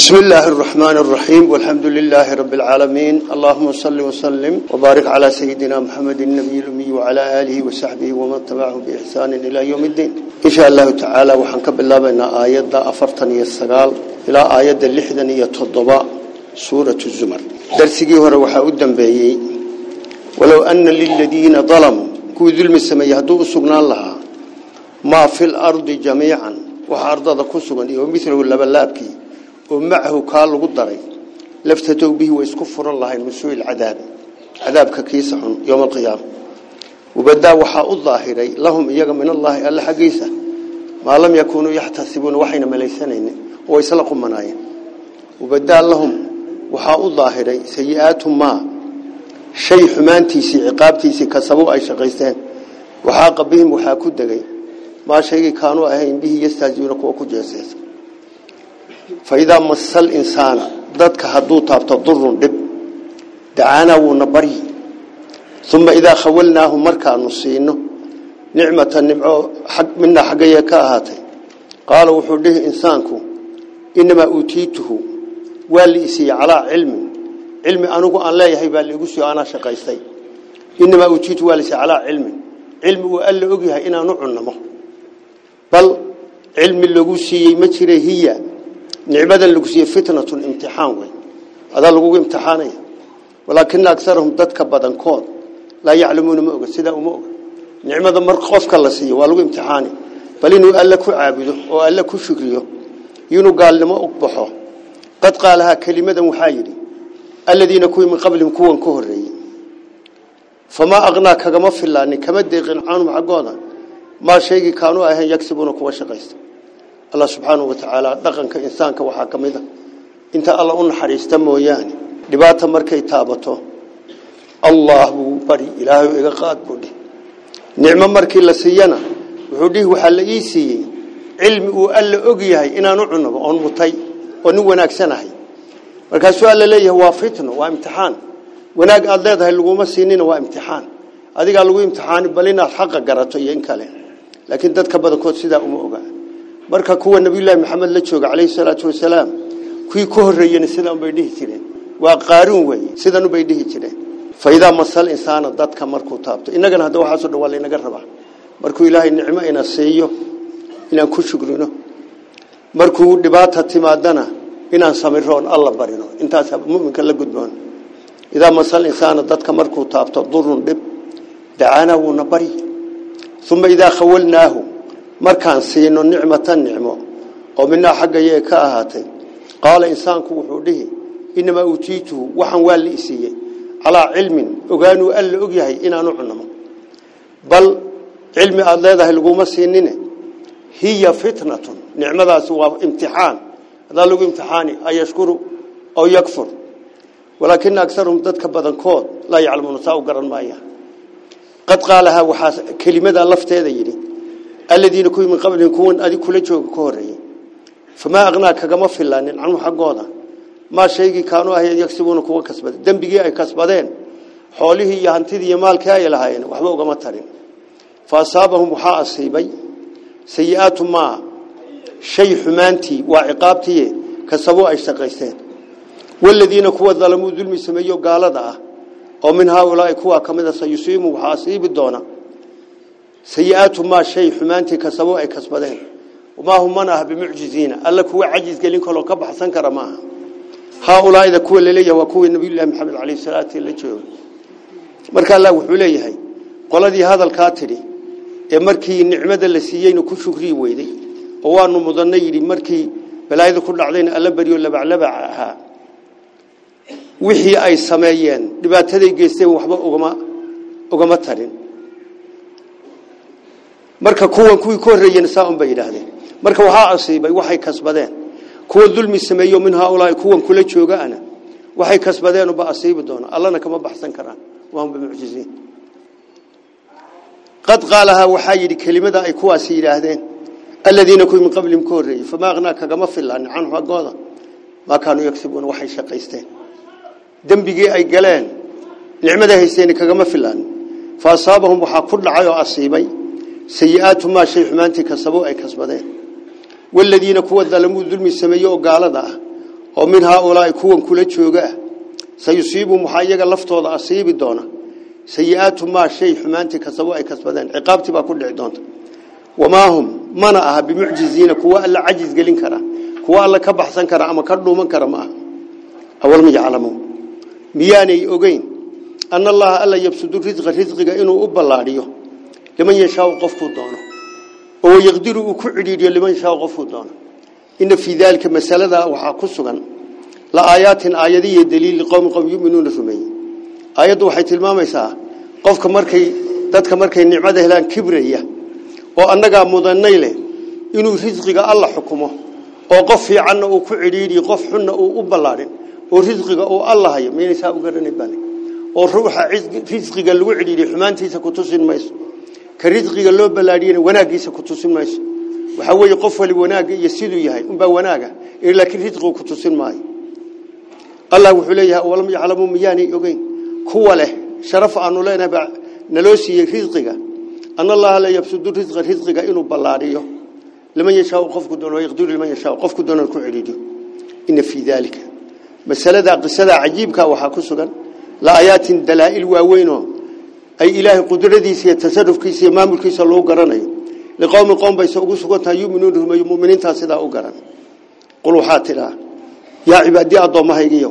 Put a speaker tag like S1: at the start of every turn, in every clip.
S1: بسم الله الرحمن الرحيم والحمد لله رب العالمين اللهم صل وسلم وبارك على سيدنا محمد النبي الأمي وعلى آله وصحبه ومن تبعه بإحسان إلى يوم الدين إن شاء الله تعالى وحنكب الله بأن آيات أفرطني السقال إلى آيات اللحدن يتضباء سورة الزمر درسي هو وحا أدن بي ولو أن للذين ظلموا كو ذلم السماء يهدو سبنا الله ما في الأرض جميعا وحارضة أرضا كسبا ومثله اللبلابكي oo macahu kaa lagu daray laftatow bihi way isku furan lahayn min suui lcadaabi cadaabka kiisa xun yowma alqiyaama wabadaa waxaa u daahiray lahum iyaga min allaahi alla xaggiisa maa lam yakuunuu yaxtasibuuna waxayna malaysanaynin oo isla qumanaayeen wabadaa lahum waxaa u daahiray sayi'aatu maa shay xumaantiisii ciqaabtiisii kasabuu ay shaqaysteen waxaaqa bihim waxaa ku degay faidaa masal insaana dadka hadduu taabto durun dhib dacaanaa wuuna baryi uma idaa khawalnaahu markaanu siino nicmatan nimco midna xaggayee ka ahaatay qaala wuxuu dhihi insaanku inamaa uutiituhu waa liisiiye calaa cilmin cilmi anigu aan leeyahay baa liigu sio anaa shaqaystay inamaa uutiitu waa liisiiye calaa cilmin cilmi uu alla ogyahay inaanu cunamo bal cilmi lagu siiyey ma jira nicmadan lagu siiyey fitnatun imtixaan wey adaa lagugu imtixaanaya walaakina agarahum dadka badankood laa yaclamuuna ma oga sidaa uma oga nicmada mar qofka la siiyo waa lagu imtixaani bal inuu alle ku caabudo oo alle ku fikriyo inuu gaalnimo u baxo qad qaalahaa kelimadan waxaa yidhi aladiina kuwii min qablihim kuwan ka horeeyey famaa aqnaa kagama filaanin kama deeqin canhum xaggooda maa shaygii kaanuu ahayn yagsibuuna kuwa shaqaysta allah subxaanahu watacaala dhaqanka insaanka waxaa ka ah. inta alla u naxariista mooyaane dhibaata markay taabato allah buu bari ilaahay iga qaad buu dhih markii la siiyana wuxuu dhihi waxaa la ii siiyey cilmi uu alla og yahay inaan u cunabo mutay oo nin wanaagsanahay markaasuu alla leeyahay waa fitno waa imtixaan wanaag aad leedahay laguma siinina waa imtixaan adigaa lagu imtixaani bal inaad garato iyo in kale laakiin dadka badankood sidaa uma ogaa marka kuwa ilaah maxamed la jooga calayhi salaatu salaam kuwii ku horreeyena sidaan bay dhihi jireen waa qaaruun weeye sidanu bay dhihi jireen fa masal insaana dadka markuu taabto inagana hadda waxa soo dhawaalay inaga raba markuu ilaahay nicmo ina seeyo inaan ku shugrino markuu dhibaato timaadana inaan samiroon alla barino intaasaa muuminka la gudboon ida masal insaana dadka markuu taabto durun dib daana wuuna nabari thumma idha khawalnaahu markaan siino nicmatan nicmo oo minaa xaggayee ka ahaatay qaala insaanku wuxuu dhihi inamaa uutiituhu waxaan waa la isiiyey calaa cilmin ogaanu alla ogyahay inaanu cunamo bal cilmi aad leedahay laguma siinine hiya fitnatun nicmadaasi waa imtixaan adaa lagu imtixaani ayashkuru aw yakfur walaakina agarhum dadka badankood la yaclamuuna saa u garan maayaan qad qaalahaa waxaa kelimadaa lafteeda yidhi الذين كوي من قبل يكون أدي كل شيء كوري فما أغنى كجمع في اللان عنه حقونا ما شيء كانوا هي يكسبون كوا كسبة دم بيجي أي كسبتين حوله يهنتدي مال كاي لهاين وحبوا جمع ترين فأصابهم حاء السيبي سيئات ما شيء حمانتي وعقابتي كسبوا أشتقيستين والذين كوا ظلموا ذل مسميو قال ذا ومن هؤلاء كوا كمذا سيصيبوا حاسيب الدونه sayiaatu maa shay xumaantii kasabo ay kasbadeen wamaa hum mana ah bimucjiziina alla kuwa cajiz gelin kaloo ka baxsan kara maaha haaulaaida kuwa laleeyaha waa kuwii nabiyullahi maxamed caleyhi salaati la jooga marka allah wuxuu leeyahay qoladii hadalkaa tidhi ee markii nicmada la siiyeyna ku shukrii weyday oo waanu mudanna yidhi markii balaayada ku dhacdayna alla beriyo labaclabac ahaa wixii ay sameeyeen dhibaataday geysteen waxba ugama tarin marka kuwan kuwii ka horreeyeen saa unbay yidhaahdeen marka waxa asibay waxay kasbadeen kuwa dulmi sameeyo min ulaay kuwan kula joogaana waxay kasbadeen ba asiibi doona allana kama baxsan karaan waahum mucjisiin qad qalaha waxa yiri kelimada ay kuwaasi yiraahdeen aladiina kuwii min qablihim ka horreeyey famaa aqnaa kagama filaanin canhu aggooda ma kaanu yaksibuna waxay shaqaysteen dembigii ay galeen nicmada kaga ma filan fa asaabahum waxa ku dhacay oo asibay sayiaatumaa shay xumaantii kasabo ay kasbadeen waladiina kuwa dalamuu dulmi sameeye oo gaalada ah oo min haaulaai kuwan kula joogaah sayusiibum waxaa iyaga laftooda asiibi doona sayiaatu maa shay xumaantii kasabo ay kasbadeen ciqaabtii baa ku dhici doonta wamaa hum mana aha bimucjiziina kuwa alla cajis gelin kara kuwa alla ka baxsan kara ama ka dhuuman kara ma aha awalma yaclamuun miyaanay ogeyn ana allaha alla yabsudu risqa risqiga inuu u ballaadhiyo لمن يشاء قفه دانه هو يقدر وكعدي لمن يشاء قفه دانه إن في ذلك مسألة وحقصا لآيات آيدي دليل لقوم قوم يؤمنون رسمي آيات وحيت المامسا قفك مركي دتك مركي نعمته لان كبرية وأنجا مدن نيله إنه رزقك الله حكمه وقف في عنا وكعدي قف حنا وقبلارين ورزقك أو الله هي من يشاء قرن يبني وروح عز رزقك الوعدي لحمانتي سكتوسين ما ka risqiga loo balaadhiyana wanaagiisa ku tusin mayso waxaa weeye qof wali wanaaga iyo siduu yahay unbaa wanaaga laakiin risqigu ku tusin maayo allah wuxuu leeyahay walam yaclamu miyaanay ogeyn kuwa leh sharaf aanu leenahay baa naloo siiyey risqiga an allaha la yabsudu risqa risqiga inuu ballaadhiyo liman yashaa qofku doono yaqdiru liman yashaa qofku doono ku ciriido ina fii daalika masalada qisada cajiibka waxaa ku sugan la ayaatin dalaa'il waaweyn oo ay ilaahay qudradiisa iyo tasarufkiisa iyo maamulkiisa loo garanayo liqowmin qoom bayse ugu sugan tahay yuminuuna rumeeyo mu'miniintaa sidaa u garan qul waxaa tidhaa yaa cibaadii addoomahaygiyo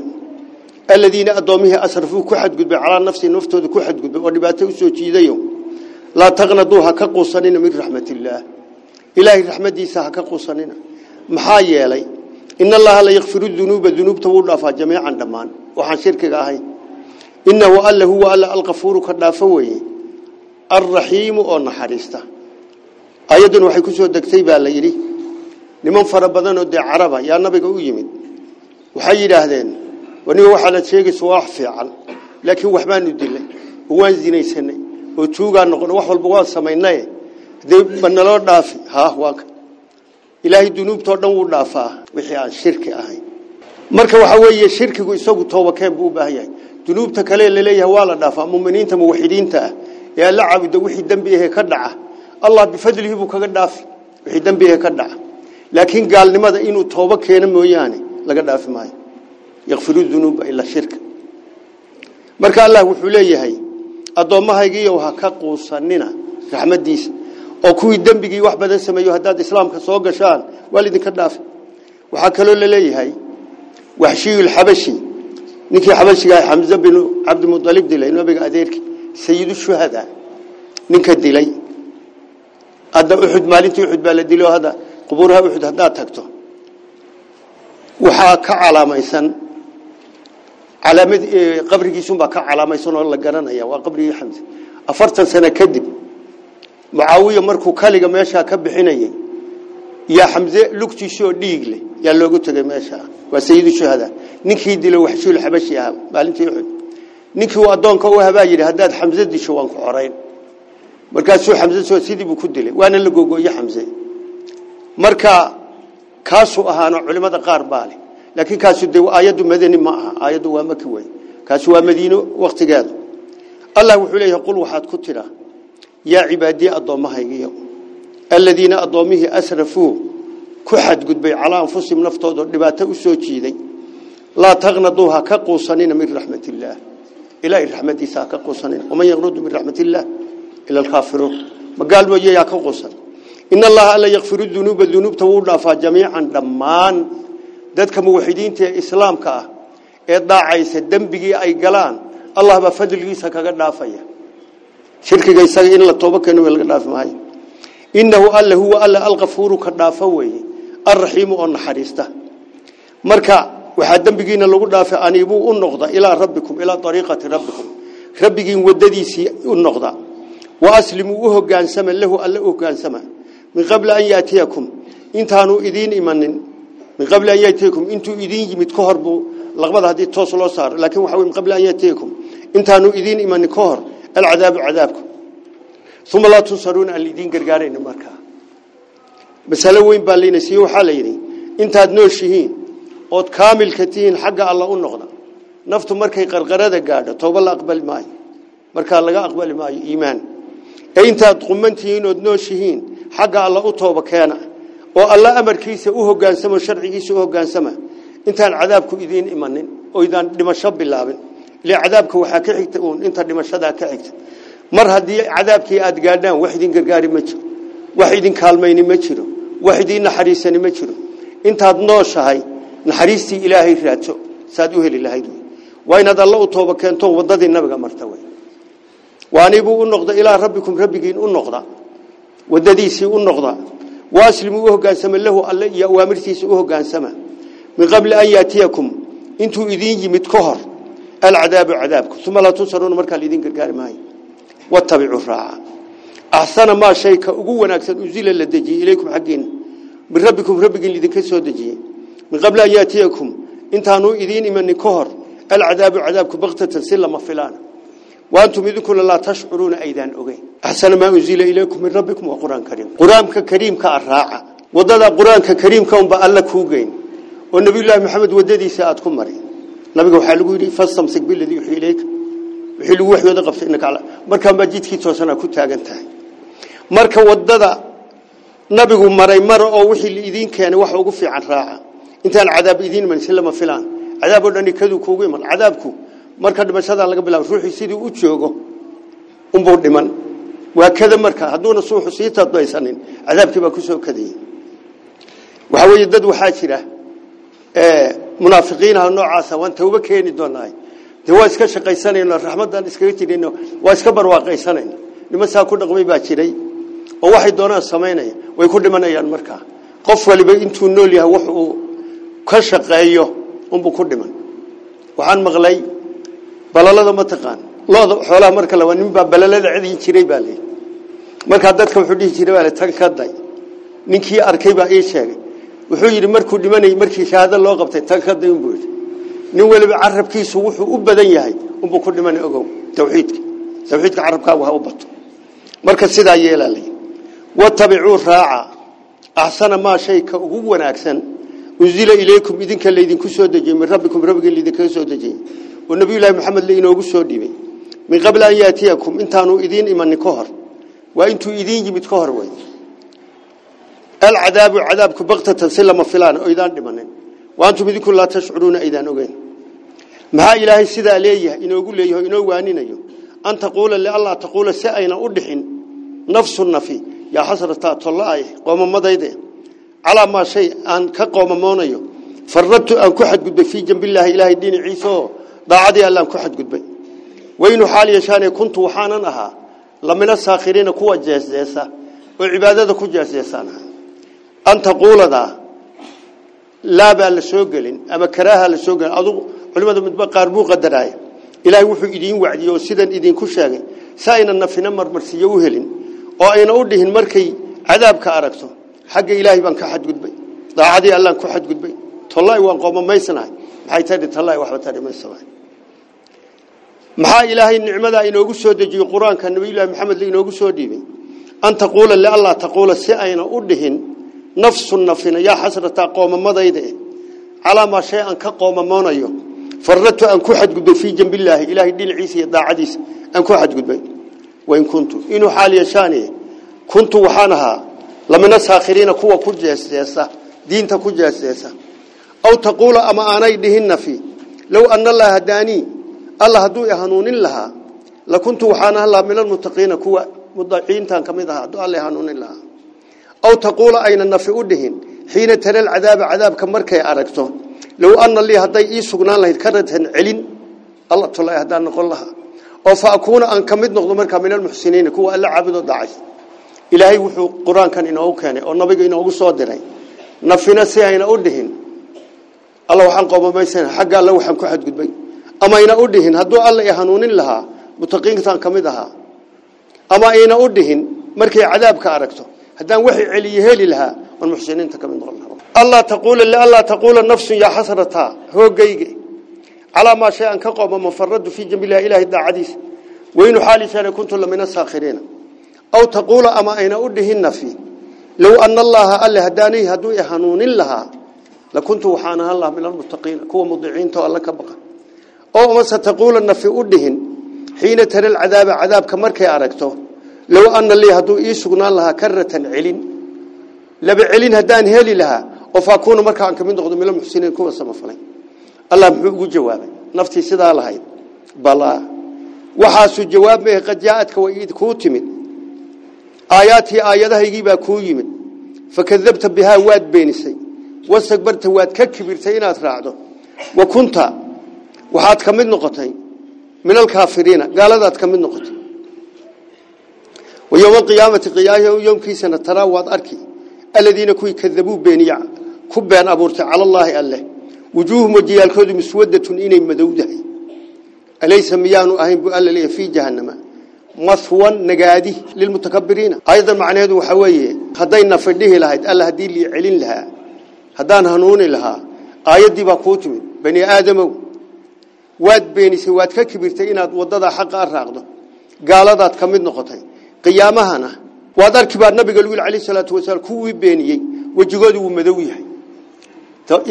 S1: aladiina addoomihii asrafuu ku xadgudbay calaa nafsii naftooda ku xadgudbay oo dhibaato u soo jiidayo laa taqnaduu ha ka quusanina min raxmatillaah ilaahay raxmadiisa ha ka quusanina maxaa yeelay in allaha la yakfiru dunuuba dunuubta wuu dhaafaa jamiican dhammaan waxaan shirkiga ahayn inahu alle huwa alla alqafuuru ka dhaafo weeye alraxiimu oo naxariista ayadun waxay ku soo degtay baa la yidhi niman fara badan oo dee caraba yaa nabiga u yimid waxay yidhaahdeen aniga waxaanad sheegaysa waa wax fiican laakiin waxbaanu dilay oo waan zinaysanay oo tuugaa noqon wax walba waan samaynay dee ma naloo dhaafi haah waaka ilaahay dunuubtoo dhan wuu dhaafaa wixii aan shirki ahayn marka waxaa dunuubta kale laleeyahay waa la dhaafaa muminiinta muwaxidiinta ah ee caabuda wixii dembi ahe ka dhaca allah bifadlihi buu kaga dhaafi wixii dembi ahe ka dhaca laakiin gaalnimada inuu toobo keeno mooyaane laga dhaafi maayo yakfiru dunuuba ilaa shirka marka allah wuxuu leeyahay addoomahaygiiyow ha ka quusanina raxmadiisa oo kuwii dembigii wax badan sameeyo haddaad islaamka soo gashaan waa lidinka dhaafi waxaa kaloo laleeyahay waxshiyulxabashi ninkii xabashiga xamse bin cabdimualib dilay nabiga adeerkii sayidushuhada ninka dilay hadda uxud maalintii uxud baa la dilo hadda qubuuraha uxud haddaad tagto waxaa ka calaamaysan calaamad qabrigiisunbaa ka calaamaysan oo la garanaya waa qabrigii xamse afartan sano kadib mucaawiya markuu kaliga meeshaa ka bixinayay yaa xamse lugtiisi oo dhiig loogu tegay meeshaa waa sayidushuhada ninkii dilay waxjuul xabashi ah maalintii uxud ninkii uu adoonka u habaa yidhi haddaad xamse disho waan ku xorayn markaasuu xamse soo sidii buu ku dilay waana la gogoye xamse marka kaasuu ahaano culimmada qaar baa leh laakiin kaasu de aayaddu madani ma aha aayaddu waa maki wey kaasu waa madiino wakhtigeedu allah wuxuu leeyahay qul waxaad ku tidha yaa cibaadii addoommahaygiyo aladiina addoommihii asrafuu ku xadgudbay calaa anfusihim naftoodao dhibaato u soo jiiday لا تغنطوها كقوسنين من رحمة الله إلى رحمة إيسا كقوسنين ومن يغنط من رحمة الله إلى الكافرون ما قال يا كقوسن إن الله ألا يغفر الذنوب الذنوب تولنا فجميعا دمان ذاتك موحدين تي إسلام إضاع عيس الدنبقي أي قلان الله بفضل إيسا كقنافية شركة إيسا إن الله توبك إنه يلقناف معي إنه ألا هو ألا الغفور كقنافوي الرحيم أن حريسته مركا waxaa dambigiina lagu dhaafay aniibuu u noqda ilaa rabbikum ilaa ariiqati rabbikum rabbigiin wadadiisii u noqda waaslimuu u hogaansama lahu alla u hogaansama min qabli an yaatiyakum intaanu idiin imanin min qabli an yaatiyakum intuu idiin yimid ka hor buu laqbada haddii toos loo saaro laakiin waxa min qabli an yaatiyakum intaanu idiin imanin ka hor alcadaabu cadaabku uma laa tunsaruuna aan lidiin gargaarayna markaa masalo weyn baa laynasiiye waxaa la yidhi intaad nooshihiin ood kaamilka tihiin xagga alla u noqda naftu markay qarqarada gaadho tooba la aqbali maayo markaa laga aqbali maayo iimaan ee intaad qumantihiin ood nooshihiin xagga alla u tooba keena oo alla amarkiisa u hogaansamo sharcigiisa u hogaansama intaan cadaabku idiin imanin oo idaan dhimasho bilaabin ilaa cadaabka waxaa ka xigta uun inta dhimashadaa ka xigta mar haddii cadaabkii aad gaadhaan wax idin gargaari ma jiro wax idin kaalmayni ma jiro wax idin naxariisani ma jiro intaad nooshahay naxariistii ilaahay raadso saad u heli lahayd waynaad alla u tooba keento wadadii nabiga marta wey waanibuu u noqda ilaa rabbikum rabbigiin u noqda wadadiisii u noqda waaslimuu u hoggaansama lahu alle iyo awaamirtiisa u hoggaansama min qabli an yaatiyakum intuu idiin yimid ka hor alcadaabu cadaabku uma laa tunsaruuna markaa laidin gargaari maayo watabicuu raaca axsana maa shayka ugu wanaagsan uzila la dejiyey ilaykum xaggiina min rabbikum rabbigiin idinka soo dejiyey من قبل أن يأتيكم إنتانوا إذين إمن كهر العذاب عذابك بغتة سلم فلانا وأنتم إذكم لا تشعرون أيضا أغين أحسن ما أنزل إليكم من ربكم وقرآن كريم قرآن كريم كالراعة وضد قرآن كريم كون بألك هوغين والنبي الله محمد وددي ساعتكم مرين نبي وحلقوا لي فاستمسك بالذي يحيي إليك وحلو وحي ودا قبس إنك على مركا ما جيت كي توسنا كنت أغنتها مركا ودد نبي مري مر أو وحي الإذين كان وحوقف عن راعة intaan cadaab idin imanaysan lama filaan cadaab oo dhani kadu kuugu iman cadaabku marka dhimashada laga bilaabo ruuxi sidii u joogo umbu dhiman waa kada marka haduuna suuxu sii tadbaysanin cadaabkii baa ku soo kadiyay waxa weeye dad waxaa jira ee munaafiqiin ah noocaas waan tawba keeni doonaa de waa iska shaqaysanayna raxmadan iskaga jirayna waa iska barwaaqaysanayna nimasaa ku dhaqmay baa jiray oo waxay doonaan sameynaya way ku dhimanayaan marka qof waliba intuu nool yahay wuxuu ka shaqeeyo unbuu ku dhiman waxaan maqlay balalada ma taqaan looda xoolaha marka la waa ninbaa balalada cidin jiray baa leeyahay marka dadka wuxuu dhihi jiray baa tan ka day ninkii arkay baa ii sheegay wuxuu yidhi markuu dhimanayay markii shahaado loo qabtay tan ka day unbuu yidhi nin waliba carabkiisu wuxuu u badan yahay unbuu ku dhiman ogow tawxiidka tawxiidka carabkaagu ha u bato marka sidaa yeelaa leeyahay watabicuu raaca axsana maa shay ka ugu wanaagsan unzila ilaykum idinka laydinku soo dejiyey min rabbikum rabbiga laydinkaga soo dejiyey oo nabiyu llaahi maxamed le inoogu soo dhiibay min qabla an yaatiyakum intaanu idiin imanin ka hor waa intuu idiin yimid ka hor wey alcadaabu cadaabku baktatan si lama filaan oo idaan dhimanin waantum idinku laa tashcuruuna aydaan ogeyn maxaa ilaahay sidaa leeyahay inoogu leeyaho inoo waaninayo an taquula liallaa taquula si ayna u dhixin nafsu nafi yaa xasrataa tolla ay qoomamadayde calaa maa shay aan ka qoomamoonayo faradtu aan ku xadgudbay fii jambilaahi ilaahay diini ciiso daacadii allaan ku xadgudbay waynu xaal yeeshaane kuntu waxaanan ahaa lamina saakhiriina kuwa jeesjeesa oo cibaadada ku jeesjeesaan aha anta quuladaa laabaa la soo gelin ama karaaha la soo gelin adugu culimada midba qaar buu qadaraaya ilaahay wuxuu idiin wacdiyey oo sidan idiinku sheegay si ayna nafina marmarsiiyo u helin oo ayna u dhihin markay cadaabka aragto حق إلهي بان كحد قدبي ضاعدي الله كحد قدبي تلاي وان قوم ما يسناي maxay tari tallaay waxba tari ma samay maxaa ilaahay nicmada inoogu soo dejiyay quraanka nabiyada maxamed inoogu soo dhiibay an taqula la allah taqula si ayna u dhihin nafsu nafina ya hasrata qawmamadayda ala ma shay an ka qawmamoonayo farratu an ku xad gudbo fi jambillahi ilaahi dhilciisa daacadiisa an ku xad gudbay wa in kuntu inu xaal yashani kuntu waxaanaha lamina saakhiriina kuwa ku jeesjeesa diinta ku jeesjeesa aw taquula ama aanay dhihina fi low ana allaha hadaanii alla hadduu i hanuunin lahaa lakuntu waxaan ahlaa min almuttaqiina kuwa mudaciintan ka mid ahaa hadduu alla hanuunin lahaa aw taquula ayna nafi u dhihin xiina tara alcadaaba cadaabka markay aragto low ana lii hadday ii sugnaan lahayd ka radhan celin alla tula haddaan noqon lahaa oo fa akuuna aan ka mid noqdo markaa min almuxsiniina kuwa alla caabudo daacay ilaahay wuxuu qur-aankan inoogu keenay oo nabiga inoogu soo diray nafina si ayna u dhihin alla waxaan qoomamaysan xagga alle waxaan ku xadgudbay ama ayna u dhihin hadduu alla i hanuunin lahaa mutaqiintan ka mid ahaa ama ayna u dhihin markay cadaabka aragto haddaan waxay celiye heli lahaa oon muxsiniinta ka mid noqon lahaa allaa taquula liallaa taquula nafsun yaa hoogayge calaa maa shay an ka qooma mafaradu fii jambilahi ilaahay daacadiisa weynu xaalishaana kuntu lamina saakhiriina aw taquula ama ayna u dhihin nafi low ana allaha alle hadaanay hadduu i hanuunin lahaa lakuntu waxaan ahaan lahaa min almuttaqiina kuwa mudiciinta oo alle ka baqa oo umase taquula nafi u dhihin xiina tara alcadaaba cadaabka markay aragto low ana lii hadduu ii sugnaan lahaa karatan celin laba celin haddaan heli lahaa oo faakuuna markaan ka mid noqdo milo muxsiniin kuwa samafalay allah muxuu ugu jawaabay naftii aayaadkii aayadahaygiibaa kuu yimid fakadabta bihaa waad beenisay wastakbarta waad ka kibirtay inaad raacdo wa kunta waxaad ka mid noqotay min alkaafiriina gaaladaad ka mid noqotay ويوم القيامة قيامه يوم كيسنا ترى واد أركي الذين كوي كذبوا بينيع كبان أبورت على الله أله وجوههم وجيال كود مسودة إني مدودة أليس ميان أهين بؤل لي في جهنم مثوا نجادي للمتكبرين أيضا معناه ذو حويه هدينا فديه لها الله هدي لي علين لها هدان هنون لها آيات دي بقوتهم بني آدم واد بيني سواد ككبرتين وضدا حق الرقض قال ذات كمد نقطة قيامهنا وادر كبار نبي قالوا عليه الصلاة والسلام كوي بيني وجهه ومدويه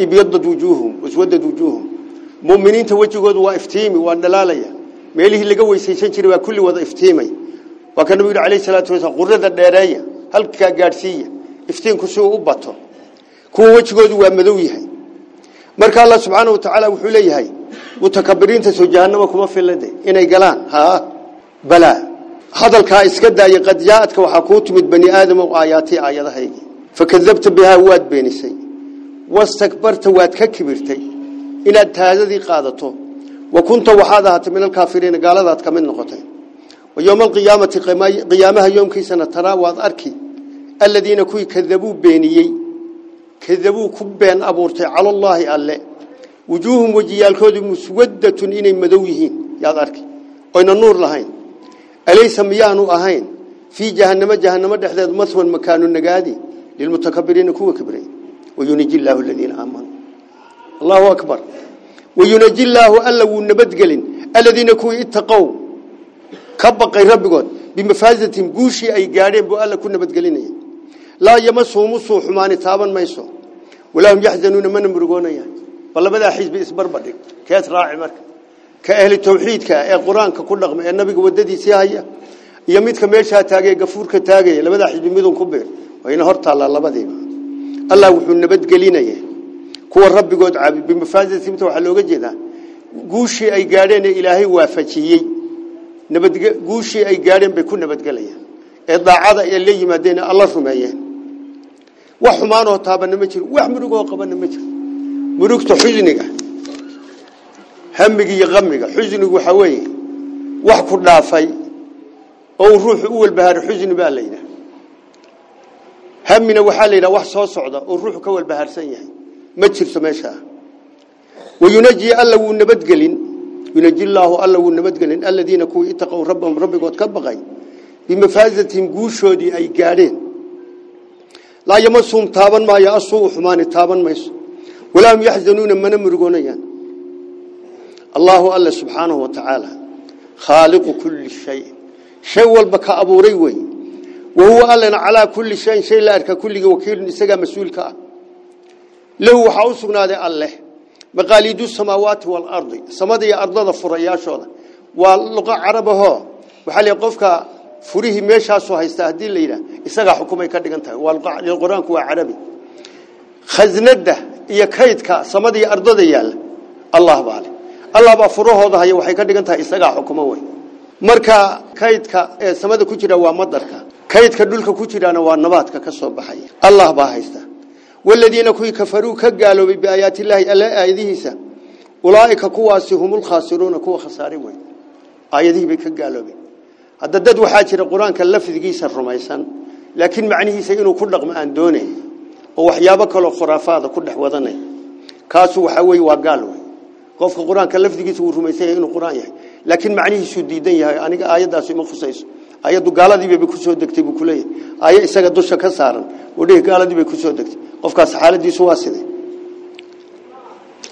S1: ابيضت وجوههم وسودت وجوههم مؤمنين توجهوا وافتيمي وان meelihii laga weysaysan jiray waa kulli wada iftiimay wa kan nabiga kaleey salaatu wasa qurrada dheereeya halka gaadhsiiya iftiinku si uu u bato kuwa wajigoodu waa madaw yahay marka allah subhanahu wa ta'ala wuxuu leeyahay mutakabbiriinta soo jahannama kuma filade inay galaan ha bala hadalka iska daaya qad waxa ku timid bani aadam oo aayaatii aayadahaygii fakadabta biha waad beenisay wastakbarta waad ka kibirtay inaad taadadi qaadato وكنت وحدها هات من الكافرين قال ذات كمن نقطه ويوم القيامة قيامها يوم كي سنترى ترى أركي الذين كوي كذبوا بيني كذبوا كبين أبورتي على الله ألا وجوههم الكود مسودة إني مدويهين يا ذاركي أين النور لهين أليس ميانو أهين في جهنم جهنم دحذات مثوى مكان النقادي للمتكبرين كوي كبرين وينجي الله الذين آمنوا الله أكبر وينجي الله ألا ونبدقل الذين كوا اتقوا كبقى ربكم بمفازتهم قوشي أي قارين بو ألا كنا بدقلين لا يمسهم الصوح ماني تابا ما يسو ولا هم يحزنون من مرقون بل بدا حزب إسبر بدك كات راعي مرك كأهل التوحيد كأهل القرآن إيه ككل رغم النبي وددي سياهية يميتك ميشها تاقي قفورك تاقي لبدا حزب ميدون كبير وين هرطال الله بدي الله وحو النبد قلينا kuwa rabbigood caabud bimafaazatihim waxaa looga jeedaa guushii ay gaadheen ilaahay waafajiyey nabad guushii ay gaadheen bay ku nabadgelayaan ee daacada ay la yimaadeen alla rumeeyeen wax xumaan oo taabana ma jir wax murug oo qabana ma jiro murugta xusniga hamiga iyo qamiga xusnigu waxaa weeye wax ku dhaafay oo ruuxu u walbahaaray xusni baa la yidhaha hamina waxaa wax soo socda oo ruuxu ka walbahaarsan yahay ma jirto meesha wayunaji alla wuu nabadgelin yunajilaahu alla wuu nabadgelin aladiina kuwii itaqow rabbahum rabbigood ka baqay bimafaadatihim guushoodii ay gaadheen laa yamasuum taaban maayo asuu xumaani taaban mayso walaa hum yaxzanuuna mana murugoonayaan allaahu alla subxaanahu wa tacaala khaaliqu kulli shay shay walba ka abuuray wey wa huwa allana calaa kulli shayin shay la arkaa kulligii wakiilun isagaa mas ah lahu waxaa u sugnaaday alleh maqaaliidu samaawaati waalardi samada iyo ardada furayaashooda waa luqo carabahoo waxaa la qofka furihii meeshaasuu haystaa haddii la yidhaah isagaa xukumay ka dhigan tahay qur-aanku waa carabi khasnada iyo kaydka samada iyo ardada yaalla allah baa leh allah baa furahooda haya waxay ka dhigan tahay isagaa xukuma wey marka kaydka ee samada ku jira waa madarka kaydka dhulka ku jiraana waa nabaadka ka soo baxaya allah baa haysta والذين كوي كفروا كقالوا بآيات الله ألا آيذيهسا أولئك كواسهم الخاسرون كوا خسارين وين آيذيه بكقالوا بي هذا دد وحاجر القرآن كاللفذ قيسا الرميسان لكن معنيه سيئنه كل رقم أن دونه ووحيابك لو خرافات كل حوضنه كاسو حوي وقالوا قف القرآن كاللفذ قيسا الرميسان إنه قرآن يحي يعني. لكن معنيه سديدين يعني أنا آيات داسو ما ayadu gaaladiibay ku soo degtay buu kuleeyahay aya isaga dusha ka saaran oo dhig gaaladiibay ku soo degtay qofkaas xaaladiisu waa sidee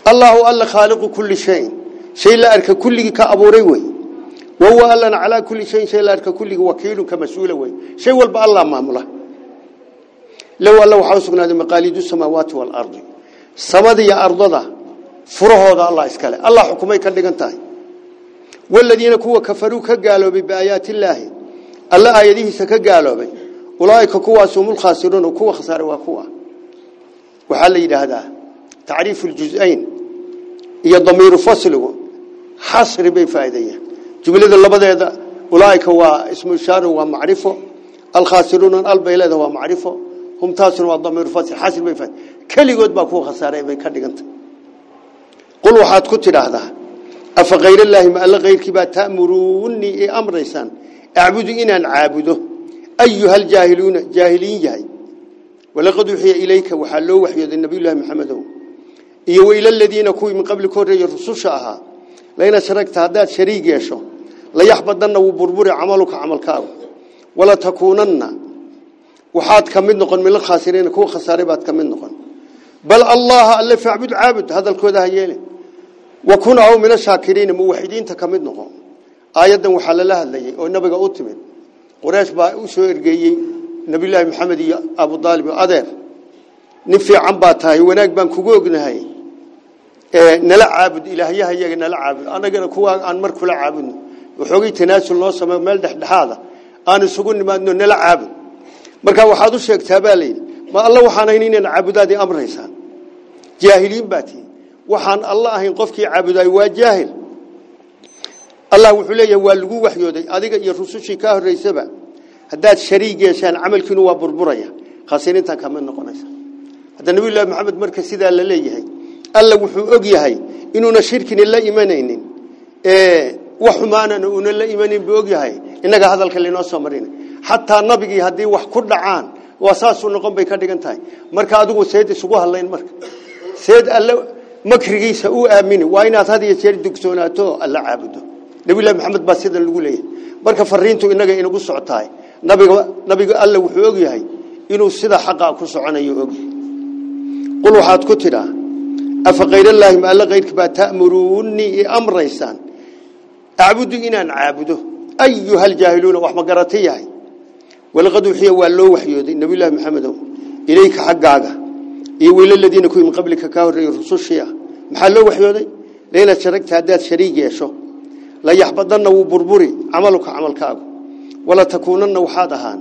S1: allahu alla khaaliqu kulli shay shay la arka kulligi ka abuuray way وهو ألنا على كل شيء شيء لا أرك كل وكيل كمسؤول وي شيء والبا الله مامله لو الله حوسقنا هذه مقاليد السماوات والأرض سمد يا أرض ذا فره هذا الله إسكاله الله حكمه كان لجنتاه والذين كوا كفروا كقالوا ببآيات الله alla aayadihiisa ka gaaloobay ulaaika kuwaas humul khaasiruun kuwa khasaaray waa kuwa waxaa la yidhaahdaa tacriifu ljuzayn iyo damiiru fasligu xasri bay faa'iideeyaan jumlada labadeeda ulaaika waa ismu ishaaru waa macrifo alkhaasiruun albayleeda waa macrifo hum taasuna waa damiiru fasl xasri bay faa'iideeyaan kaligood baa kuwa khasaaray bay ka dhiganta qul waxaad ku tidhaahdaa afa khayr ma alla khayrkii baa ta'muruunni ee أعبد إن عابده أيها الجاهلون جاهلين جاهي ولقد وحي إليك وحلو وحي النبي الله محمد إيو إلى الذين كوي من قبل كورة الرسول شاها لين شركت هذا شريك يشو لا يحبطن وبربر عملك عمل كاو ولا تكونن وحات كمد نقن من الخاسرين كو خساربات كمد نقن بل الله ألف عبد عابد هذا الكود هيالي وكون عو من الشاكرين موحدين تكمد نقن aayadan waxaa lala hadlayay oo nabiga u timid quraysh baa u soo ergeeyey nabiyullaahi maxamed iyo abudaalib oo adeer nin fiican baa tahay wanaag baan kugu ognahay nala caabud ilaahyaha iyaga nala caabud anagana kuwaa aan mar kula caabudno waxoogay tanaasul loo sameeyo meel dhexdhexaada aan isugu nimaadno nala caabud marka waxaad u sheegtaa baa layidhi ma alla waxaan ahayn inaan caabudaadii amraysaan jaahiliin baa tihi waxaan alla ahayn qofkii caabudaay waa jaahil allah wuxuu leeyahay waa lagu waxyooday adiga iyo rusushii ka horeysaba haddaad shariig yeeshaan camalkiinu waa burburaya khasiriintan kama noqonaysa hadda nabi llaahi maxamed marka sidaa la leeyahay alla wuxuu og yahay inuuna shirkina la imanaynin wax xumaanana uuna la imanin buu og yahay innaga hadalka laynoo soo marina xataa nabigii haddii wax ku dhacaan waa saasuu noqon bay ka dhigan tahay marka adigu seed isugu hadlayn marka seed alle makrigiisa u aamini waa inaad had iyo jeer dugsoonaato alla caabudo nabilahi maxamed baa sida lagu leeyahay marka fariintu inaga inagu socotahay nabiga nabiga alla wuxuu og yahay inuu sida xaqa ku soconayo og qul waxaad ku tidhaa afa khayrallaahi ma alla kayrka baa ta'muruunnii i amraysaan inaan caabudo ayuha ljaahiluuna wax ma garata yahay walaqad uxiya waa loo waxyooday nabiyullaahi maxamedow ilayka xaggaaga iyo wiilaladiina ku min qablika kaa horreeyey maxaa loo waxyooday laynaad sharagta haddaad shariig yeesho la yaxbadanna wuu burburi camaluka camalkaagu wala takuunanna waxaad ahaan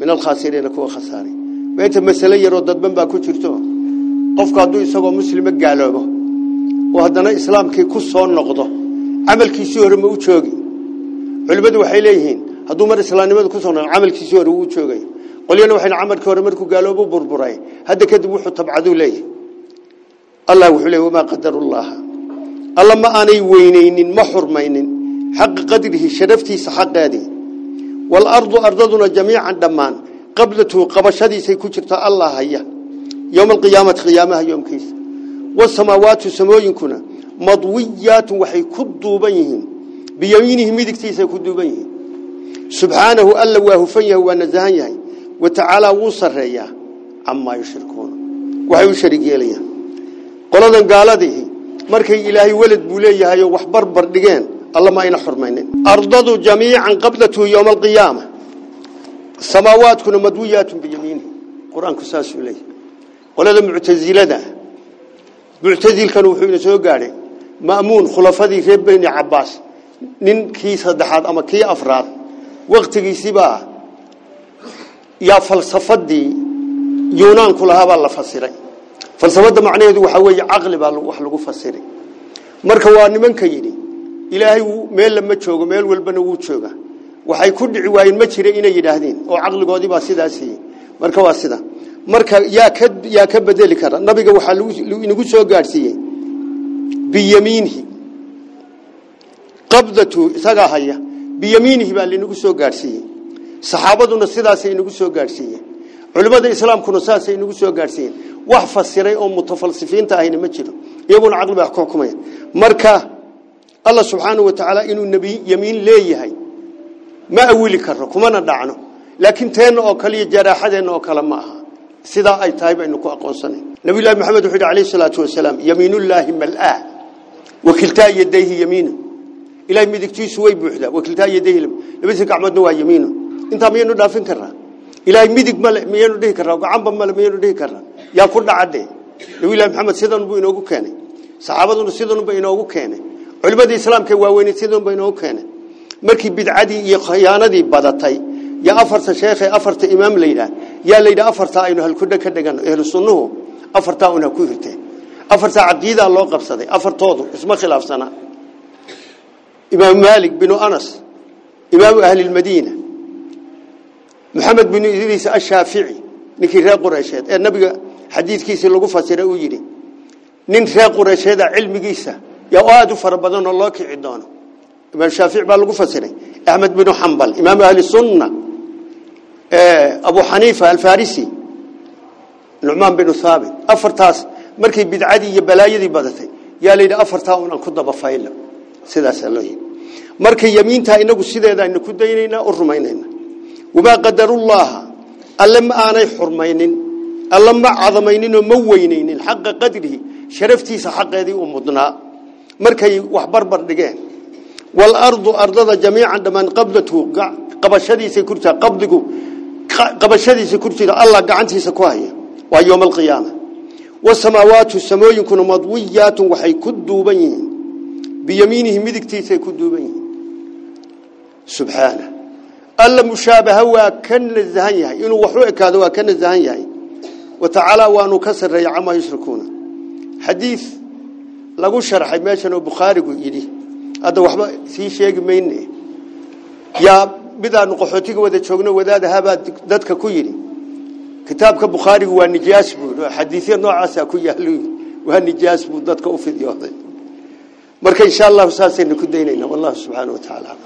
S1: min alkhaasiriina kuwa khasaaray meenta masale yaroo dadban baa ku jirto qofku hadduu isagoo muslima gaaloobo oo haddana islaamkii ku soo noqdo camalkiisii hore ma u joogi culimmadu waxay leeyihiin hadduu mar islaamnimada ku soo noqdo camalkiisii hore wuu joogay qolyana waxay camalkii hore markuu gaaloobo burburay hadda kadib wuxuu tabcaduu leeyahay allah wuxuu leeyahay wamaa qadarullaha alla ma aanay weynaynin ma xurmaynin xaqi qadrihi sharaftiisa xaqeedii waalardu ardaduna jamiican dhammaan qablatuhu qabashadiisay ku jirta allah haya yowma alqiyaamati qiyaamaha yoomkiisa wasamaawaatu samooyinkuna madwiyaatun waxay ku duuban yihiin biyamiinihi midigtiisay ku duuban yihiin subxaanahu alla waa hufan yahay waa nasahan yahay wa tacaalaa wuu sarreeyaa camaa yushrikuuna waxay u sharig yeelayaan qoladan alla ma ayna xurmaynin ardadu jamiican qabdatu yowma alqiyaama samaawaadkuna madwiyaatun biyamiini qur-aanku saasuu leeyay qolada muctasilada ah. muctasilkan wuxuu ina soo gaadhay ma'muun khulafadii reer beni cabaas nin kii saddexaad ama kii afraad waktigiisibaa yaa falsafadii yunaanku lahaabaa la fasiray falsafadda macnaheedu waxaa weeye caqli baa wax lagu fasiray marka waa nimanka yidhi ilaahay meel lama joogo meel walbana wuu jooga waxay ku dhici waayeen ma jira inay yidhaahdeen oo caqligoodii baa sidaasiiye marka waa sida marka yaa ka yaa ka bedeli kara nabiga waxaa inagu soo gaadhsiiyey biyamiinihi qabdatu isagaa haya biyamiinihi baa lainagu soo gaadhsiiyey saxaabaduna sidaasay inagu soo gaadhsiiyeen culimmada islaamkuna saasay inagu soo gaadhsiiyeen wax fasiray oo mutafalsifiinta ahayna ma jiro iyaguna caqli bay ku xukumaya marka allah subxaanau watacaala inuu nebi yemiin leeyahay ma awili karno kumana dhacno laakiin teenna oo kale iyo jaraaxadeenna oo kale ma aha sidaa ay tahay baynu ku aqoonsana nabiylahi maxamed wuxuu yhi alayh salaatu wasalaam yamiinullaahi malaa wakiltaa yadayhi yamiina ilahay midigtiisu way buuxdaa wakiltaa yadayhi labadiisa gacmoodna waa yamiina intaa miyaynu dhaafin karraa ilahay midig male miyaynu dhihi karraa gacanba male miyaynu dhihi karraa yaa ku dhacadhe nabiylahi maxamed sidanbuu inoogu keenay saxaabaduna sidanba inoogu keenay culimadii islaamka waaweyned sidoon bay noogu keeneen markii bidcadii iyo khiyaanadii badatay yaa afarta sheekhe afarta imaam la yidhaah yaa la yidhaha afartaa aynu halkudha ka dhegano ehlu sunnuhu afartaa una ku hirteen afartaa caqiidaa loo qabsaday afartoodu isma khilaafsana imaamu maalik binu anas imaamu ahlilmadiina maxamed binu idriis ashaafici ninkii reer qureysheed ee nabiga xadiidkiisii lagu fasiray uu yidhi nin reer qureysheeda cilmigiisa يا آد فربضان الله كعدانه إمام شافع بالغو فسره أحمد بن حنبل إمام أهل السنة أبو حنيفة الفارسي نعمان بن ثابت أفرتاس مركي بدعدي بلايدي بدتي يا لينا أفرتاون أن كنت بفايلة سيداس الله markay yamiinta inagu sideeda aynu ku daynayna oo rumaynayna waba qadarullaaha allama aanay xurmaynin allama cadamaynin oo ma weynaynin xaqqa qadrihi sharaftiisa xaqeedii u mudnaa markay wax barbar dhigeen wal ardu ardada jamiican dhamaan qabdatu qabashadiisa kursiga qabdigu qabashadiisa kursiga Allah gacantiisa ku haya waa yawm al-qiyaama wasamaawaatu samooyinkuna madwiyaatun waxay ku duuban yihiin biyamiinihi midigtiisa ku duuban yihiin subhana alla mushaabaha waa kan nazahan yahay inuu wax u ekaado waa kan nazahan yahay wa ta'ala waanu ka sareeyay ama yushrikuuna xadiis lagu sharxay meeshan oo bukhaarigu yidhi hadda waxba sii sheegi mayne yaa midaanu qaxootiga wada joogno wadaadahaabaa dadka ku yidhi kitaabka bukhaarigu waa nijaas buu xadiisya noocaasaa ku yaallu waa nijaas buu dadka u fidyooday marka insha allahu saasaynu ku daynayna wallahu subxaana wa tacaala